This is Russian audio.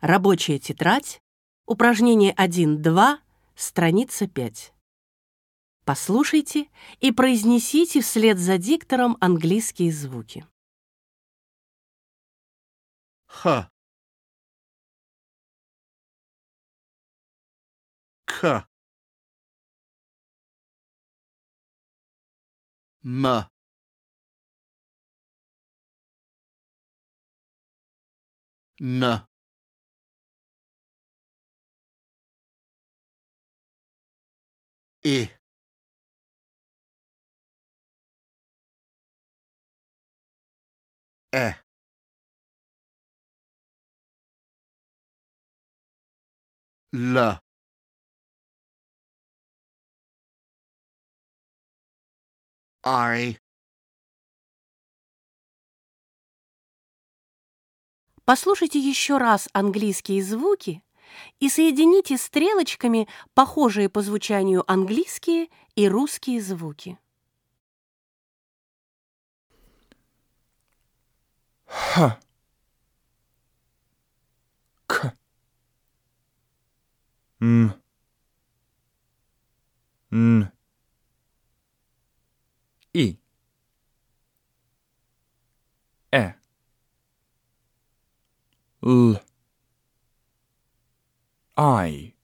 Рабочая тетрадь. Упражнение 1-2, страница 5. Послушайте и произнесите вслед за диктором английские звуки. Х. К. М. Н. И. Э. Л. I. Послушайте еще раз английские звуки и соедините стрелочками похожие по звучанию английские и русские звуки. Х. К. М. Н. И. Э. L. I.